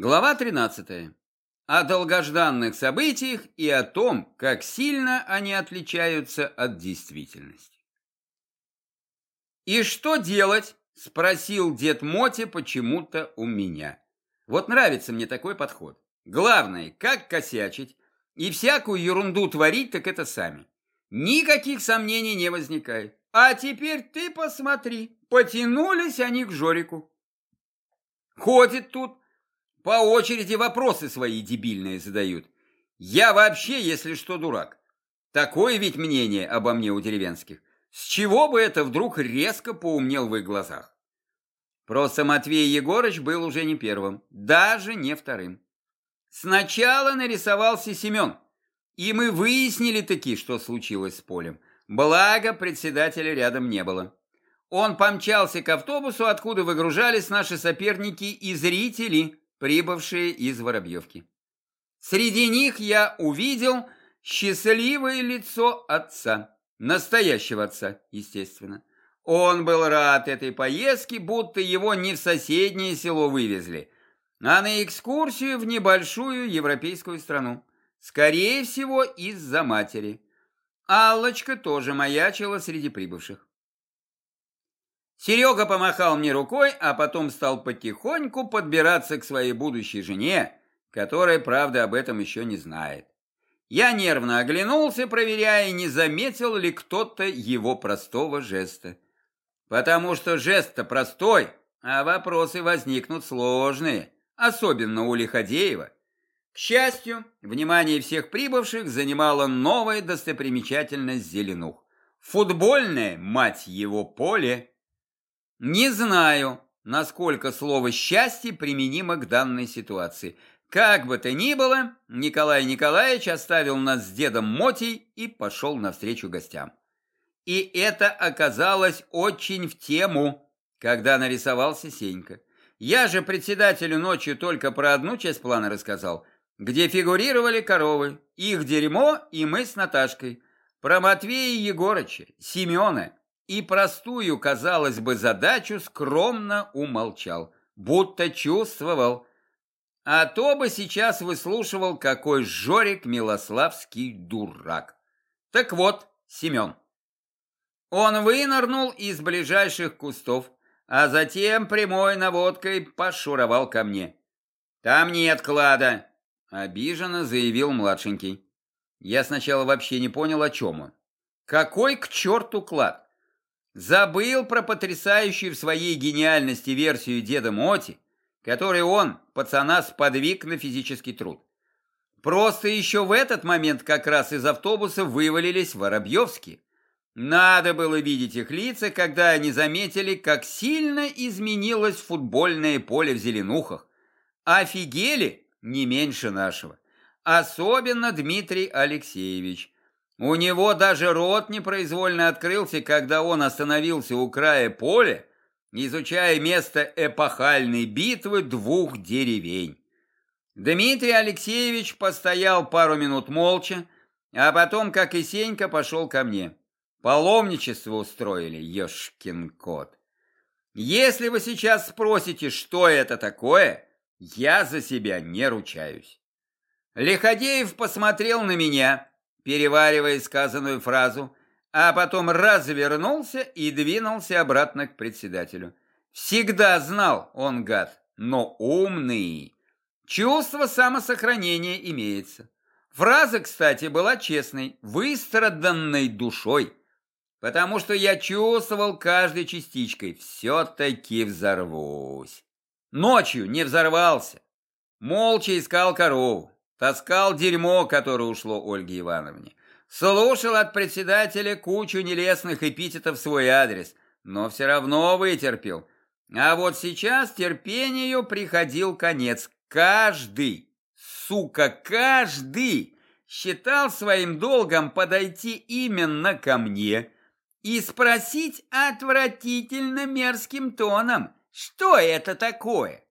Глава 13. О долгожданных событиях и о том, как сильно они отличаются от действительности. «И что делать?» – спросил дед Моти почему-то у меня. Вот нравится мне такой подход. Главное, как косячить и всякую ерунду творить, так это сами. Никаких сомнений не возникает. А теперь ты посмотри, потянулись они к Жорику. Ходит тут, по очереди вопросы свои дебильные задают. Я вообще, если что, дурак. Такое ведь мнение обо мне у деревенских. С чего бы это вдруг резко поумнел в их глазах? Просто Матвей Егорыч был уже не первым, даже не вторым. Сначала нарисовался Семен, и мы выяснили таки, что случилось с полем. Благо, председателя рядом не было. Он помчался к автобусу, откуда выгружались наши соперники и зрители, прибывшие из Воробьевки. Среди них я увидел счастливое лицо отца, настоящего отца, естественно. Он был рад этой поездке, будто его не в соседнее село вывезли, а на экскурсию в небольшую европейскую страну. Скорее всего, из-за матери. Аллочка тоже маячила среди прибывших. Серега помахал мне рукой, а потом стал потихоньку подбираться к своей будущей жене, которая, правда, об этом еще не знает. Я нервно оглянулся, проверяя, не заметил ли кто-то его простого жеста. Потому что жест-то простой, а вопросы возникнут сложные, особенно у Лиходеева. К счастью, внимание всех прибывших занимала новая достопримечательность Зеленух. Футбольное, мать его, поле. Не знаю, насколько слово «счастье» применимо к данной ситуации. Как бы то ни было, Николай Николаевич оставил нас с дедом Мотей и пошел навстречу гостям. И это оказалось очень в тему, когда нарисовался Сенька. Я же председателю ночью только про одну часть плана рассказал, где фигурировали коровы, их дерьмо и мы с Наташкой, про Матвея Егорыча, Семена, и простую, казалось бы, задачу скромно умолчал, будто чувствовал. А то бы сейчас выслушивал, какой Жорик Милославский дурак. Так вот, Семен. Он вынырнул из ближайших кустов, а затем прямой наводкой пошуровал ко мне. «Там нет клада», — обиженно заявил младшенький. Я сначала вообще не понял, о чем он. «Какой к черту клад? Забыл про потрясающую в своей гениальности версию деда Моти, которой он, пацана, сподвиг на физический труд. Просто еще в этот момент как раз из автобуса вывалились Воробьевские. Надо было видеть их лица, когда они заметили, как сильно изменилось футбольное поле в Зеленухах. Офигели не меньше нашего. Особенно Дмитрий Алексеевич – у него даже рот непроизвольно открылся, когда он остановился у края поля, изучая место эпохальной битвы двух деревень. Дмитрий Алексеевич постоял пару минут молча, а потом, как и Сенька, пошел ко мне. Паломничество устроили, ешкин кот. Если вы сейчас спросите, что это такое, я за себя не ручаюсь. Лиходеев посмотрел на меня, переваривая сказанную фразу, а потом развернулся и двинулся обратно к председателю. Всегда знал он, гад, но умный. Чувство самосохранения имеется. Фраза, кстати, была честной, выстраданной душой, потому что я чувствовал каждой частичкой, все-таки взорвусь. Ночью не взорвался, молча искал корову, Таскал дерьмо, которое ушло Ольге Ивановне. Слушал от председателя кучу нелестных эпитетов в свой адрес, но все равно вытерпел. А вот сейчас терпению приходил конец. Каждый, сука, каждый считал своим долгом подойти именно ко мне и спросить отвратительно мерзким тоном, что это такое.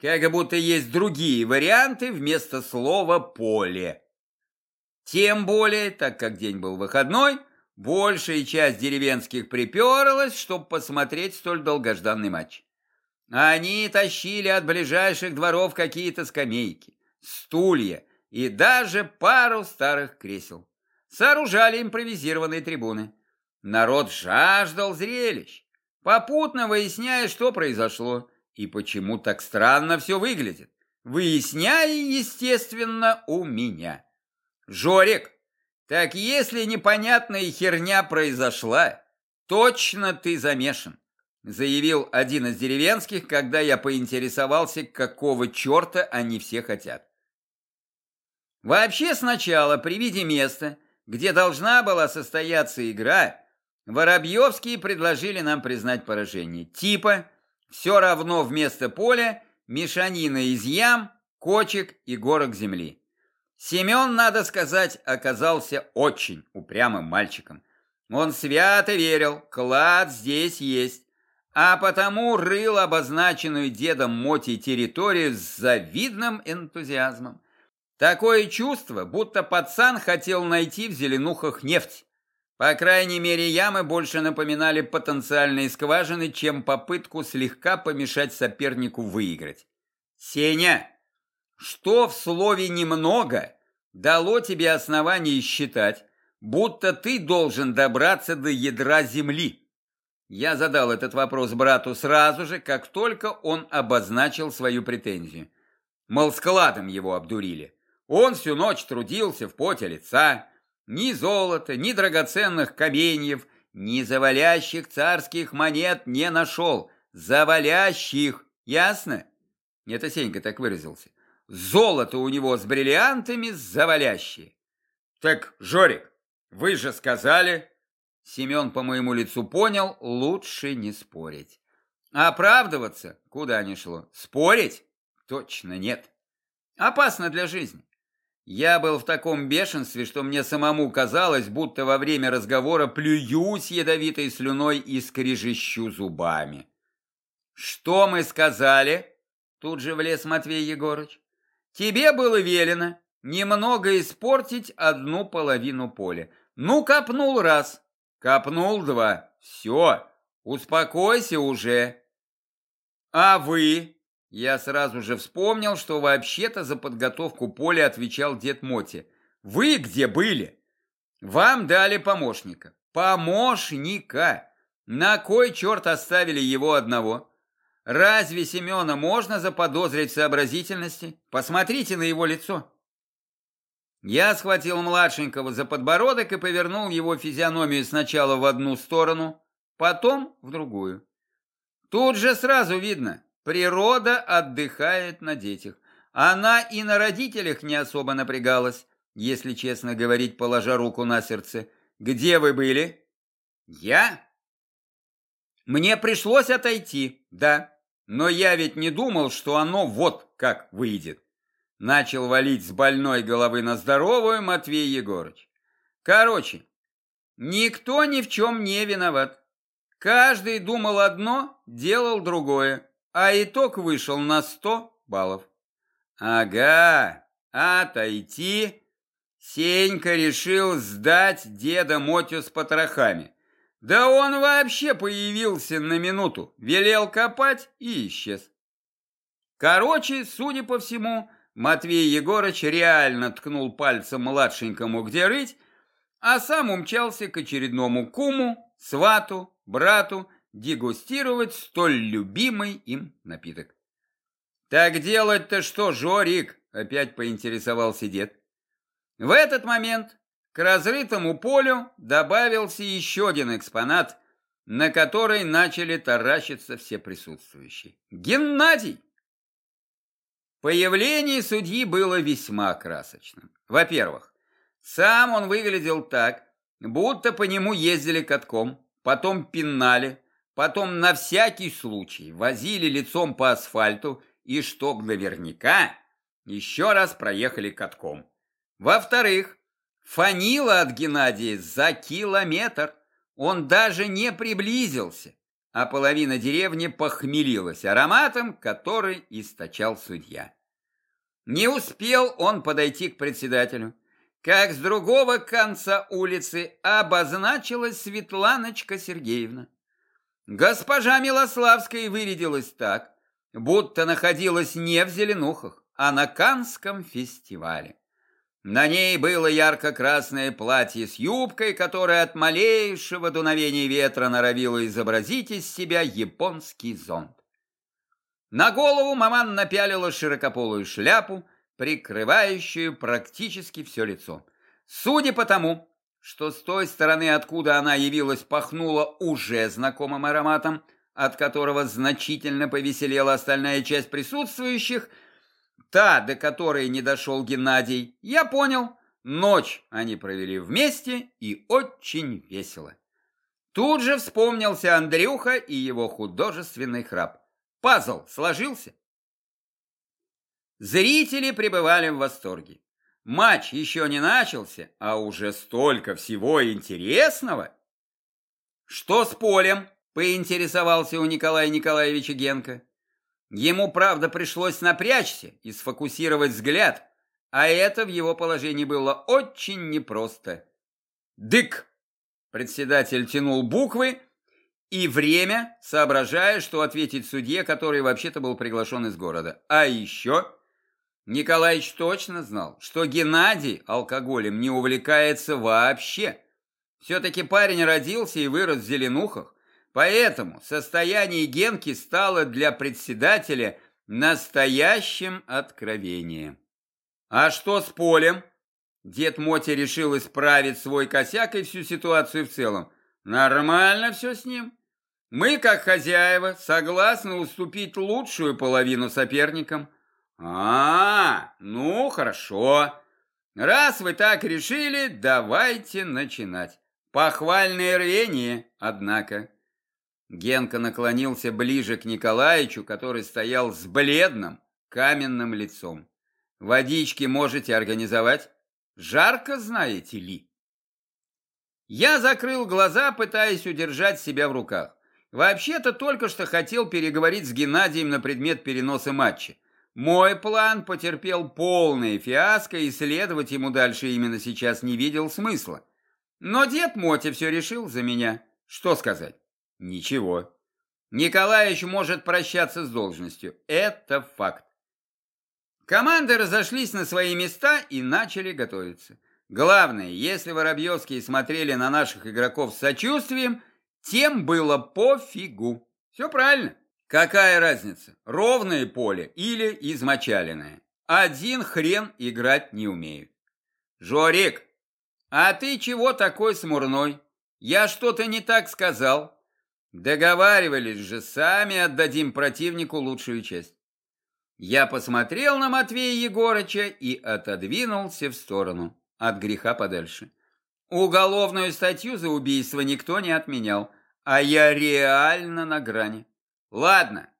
Как будто есть другие варианты вместо слова «поле». Тем более, так как день был выходной, большая часть деревенских приперлась, чтобы посмотреть столь долгожданный матч. Они тащили от ближайших дворов какие-то скамейки, стулья и даже пару старых кресел. Сооружали импровизированные трибуны. Народ жаждал зрелищ, попутно выясняя, что произошло и почему так странно все выглядит. Выясняя, естественно, у меня. Жорик, так если непонятная херня произошла, точно ты замешан, заявил один из деревенских, когда я поинтересовался, какого черта они все хотят. Вообще сначала при виде места, где должна была состояться игра, Воробьевские предложили нам признать поражение. Типа, все равно вместо поля мешанина из ям, кочек и горок земли. Семен, надо сказать, оказался очень упрямым мальчиком. Он свято верил, клад здесь есть, а потому рыл обозначенную дедом Моти территорию с завидным энтузиазмом. Такое чувство, будто пацан хотел найти в зеленухах нефть. По крайней мере, ямы больше напоминали потенциальные скважины, чем попытку слегка помешать сопернику выиграть. «Сеня, что в слове «немного» дало тебе основание считать, будто ты должен добраться до ядра земли?» Я задал этот вопрос брату сразу же, как только он обозначил свою претензию. Мол, складом его обдурили. Он всю ночь трудился в поте лица. Ни золота, ни драгоценных каменьев, ни завалящих царских монет не нашел. Завалящих, ясно? Это Сенька так выразился. Золото у него с бриллиантами завалящие. Так, Жорик, вы же сказали... Семен по моему лицу понял, лучше не спорить. Оправдываться куда ни шло. Спорить? Точно нет. Опасно для жизни. Я был в таком бешенстве, что мне самому казалось, будто во время разговора плююсь ядовитой слюной и скрежещу зубами. «Что мы сказали?» Тут же влез Матвей Егорыч. «Тебе было велено немного испортить одну половину поля. Ну, копнул раз, Копнул два. Все, успокойся уже. А вы? Я сразу же вспомнил, что вообще-то за подготовку поля отвечал дед Моти. Вы где были? Вам дали помощника. Помощника. На кой черт оставили его одного? Разве Семена можно заподозрить в сообразительности? Посмотрите на его лицо. Я схватил младшенького за подбородок и повернул его физиономию сначала в одну сторону, потом в другую. Тут же сразу видно, природа отдыхает на детях. Она и на родителях не особо напрягалась, если честно говорить, положа руку на сердце. Где вы были? Я? Мне пришлось отойти, да. Но я ведь не думал, что оно вот как выйдет. Начал валить с больной головы на здоровую Матвей Егорыч. Короче, никто ни в чем не виноват. Каждый думал одно, делал другое, а итог вышел на сто баллов. Ага, отойти. Сенька решил сдать деда Мотю с потрохами. Да он вообще появился на минуту, велел копать и исчез. Короче, судя по всему, Матвей Егорыч реально ткнул пальцем младшенькому где рыть, а сам умчался к очередному куму, свату, брату дегустировать столь любимый им напиток. «Так делать-то что, Жорик?» — опять поинтересовался дед. В этот момент к разрытому полю добавился еще один экспонат, на который начали таращиться все присутствующие. «Геннадий!» Появление судьи было весьма красочным. Во-первых, сам он выглядел так, будто по нему ездили катком, потом пинали, потом на всякий случай возили лицом по асфальту и, чтоб наверняка, еще раз проехали катком. Во-вторых, фанила от Геннадия за километр. Он даже не приблизился а половина деревни похмелилась ароматом, который источал судья. Не успел он подойти к председателю, как с другого конца улицы обозначилась Светланочка Сергеевна. Госпожа Милославская вырядилась так, будто находилась не в Зеленухах, а на Канском фестивале. На ней было ярко-красное платье с юбкой, которое от малейшего дуновения ветра норовило изобразить из себя японский зонт. На голову маман напялила широкополую шляпу, прикрывающую практически все лицо. Судя по тому, что с той стороны, откуда она явилась, пахнуло уже знакомым ароматом, от которого значительно повеселела остальная часть присутствующих – та, до которой не дошел Геннадий, я понял, ночь они провели вместе и очень весело. Тут же вспомнился Андрюха и его художественный храп. Пазл сложился. Зрители пребывали в восторге. Матч еще не начался, а уже столько всего интересного. Что с полем? Поинтересовался у Николая Николаевича Генка. Ему, правда, пришлось напрячься и сфокусировать взгляд, а это в его положении было очень непросто. «Дык!» Председатель тянул буквы и время, соображая, что ответить судье, который вообще-то был приглашен из города. А еще Николаевич точно знал, что Геннадий алкоголем не увлекается вообще. Все-таки парень родился и вырос в Зеленухах, Поэтому состояние Генки стало для председателя настоящим откровением. А что с полем? Дед Моти решил исправить свой косяк и всю ситуацию в целом. Нормально все с ним. Мы, как хозяева, согласны уступить лучшую половину соперникам. А, ну хорошо. Раз вы так решили, давайте начинать. Похвальное рвение, однако. Генка наклонился ближе к Николаевичу, который стоял с бледным, каменным лицом. «Водички можете организовать? Жарко, знаете ли?» Я закрыл глаза, пытаясь удержать себя в руках. Вообще-то только что хотел переговорить с Геннадием на предмет переноса матча. Мой план потерпел полное фиаско, и следовать ему дальше именно сейчас не видел смысла. Но дед Мотя все решил за меня. Что сказать? Ничего. Николаевич может прощаться с должностью. Это факт. Команды разошлись на свои места и начали готовиться. Главное, если Воробьевские смотрели на наших игроков с сочувствием, тем было пофигу. Все правильно. Какая разница, ровное поле или измочаленное? Один хрен играть не умеют. Жорик, а ты чего такой смурной? Я что-то не так сказал? Договаривались же, сами отдадим противнику лучшую часть. Я посмотрел на Матвея Егорыча и отодвинулся в сторону, от греха подальше. Уголовную статью за убийство никто не отменял, а я реально на грани. Ладно,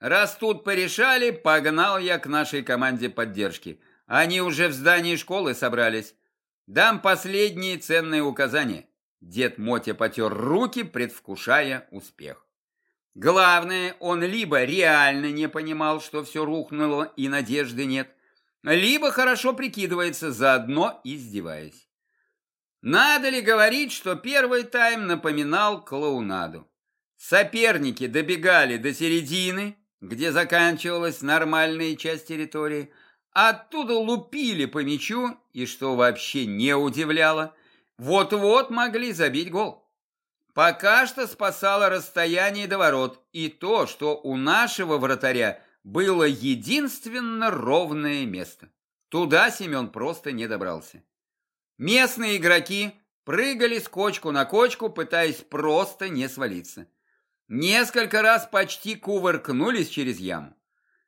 раз тут порешали, погнал я к нашей команде поддержки. Они уже в здании школы собрались. Дам последние ценные указания. Дед Мотя потер руки, предвкушая успех. Главное, он либо реально не понимал, что все рухнуло и надежды нет, либо хорошо прикидывается, заодно издеваясь. Надо ли говорить, что первый тайм напоминал клоунаду? Соперники добегали до середины, где заканчивалась нормальная часть территории, оттуда лупили по мячу, и что вообще не удивляло – вот-вот могли забить гол. Пока что спасало расстояние до ворот и то, что у нашего вратаря было единственно ровное место. Туда Семен просто не добрался. Местные игроки прыгали с кочку на кочку, пытаясь просто не свалиться. Несколько раз почти кувыркнулись через яму.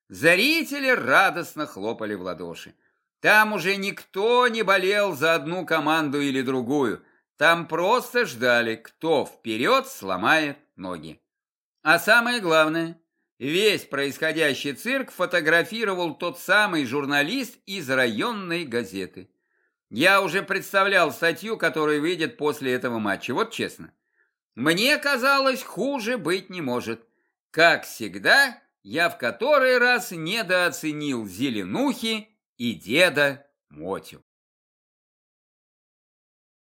Зрители радостно хлопали в ладоши. Там уже никто не болел за одну команду или другую. Там просто ждали, кто вперед сломает ноги. А самое главное, весь происходящий цирк фотографировал тот самый журналист из районной газеты. Я уже представлял статью, которая выйдет после этого матча, вот честно. Мне казалось, хуже быть не может. Как всегда, я в который раз недооценил зеленухи и деда Мотю.